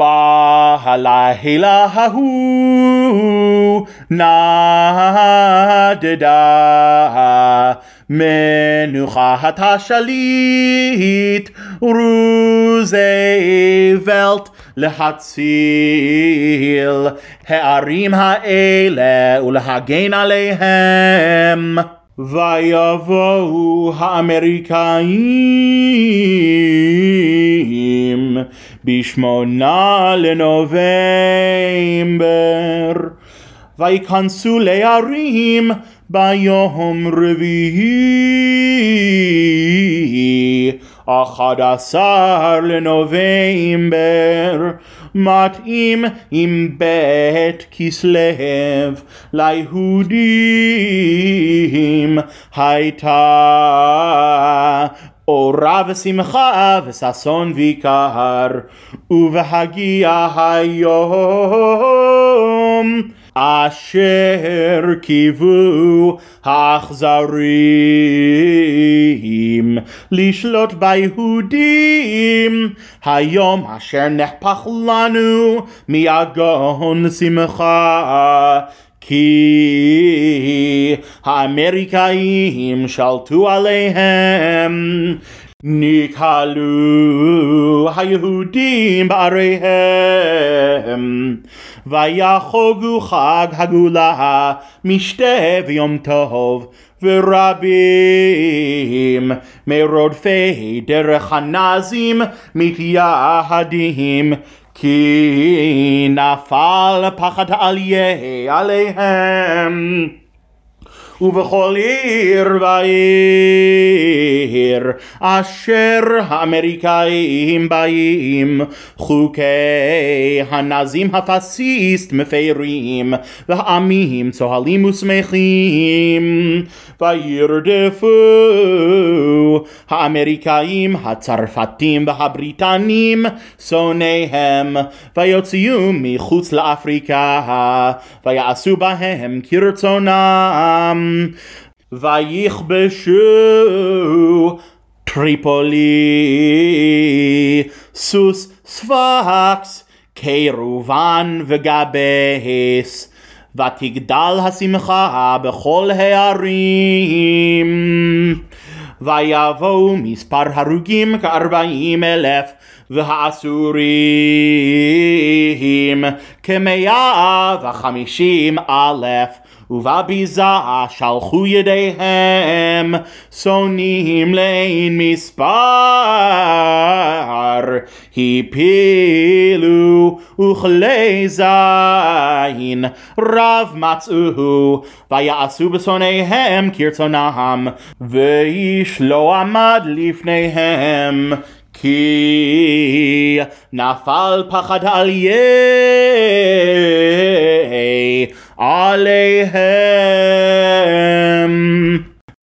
בלילה ההוא נדדה מנוחת השליט רוזוולט להציל הערים האלה ולהגן עליהם. ויבואו האמריקאים בשמונה לנובמבר וייכנסו לערים ביום רביעי אחד עשר לנובמבר מתאים עם בית כסלו ליהודים הייתה אורה ושמחה וששון ויקר ובהגיע היום אשר קיוו האכזרים. לשלוט ביהודים היום אשר נחפך לנו מיגון שמחה כי האמריקאים שלטו עליהם נקהלו היהודים בעריהם ויחוגו חג הגאולה משתה ויום טוב ורבים מרודפי דרך הנאזים מתייהדים כי נפל פחד עליה עליהם ובכל עיר ועיר אשר האמריקאים באים חוקי הנזים הפאסיסט מפרים והעמים צוהלים ושמחים. וירדפו האמריקאים הצרפתים והבריטנים שונאיהם ויוציאו מחוץ לאפריקה ויעשו בהם כרצונם ויכבשו טריפולי, סוס ספקס, קירובן וגבס, ותגדל השמחה בכל הערים. ויבואו מספר הרוגים כארבעים אלף והאסורים כמאה וחמישים אלף. ובביזה שלחו ידיהם שונאים לאין מספר הפילו וכלי זין רב מצאו ויעשו בשונאיהם כרצונם ואיש לא עמד לפניהם כי נפל פחד על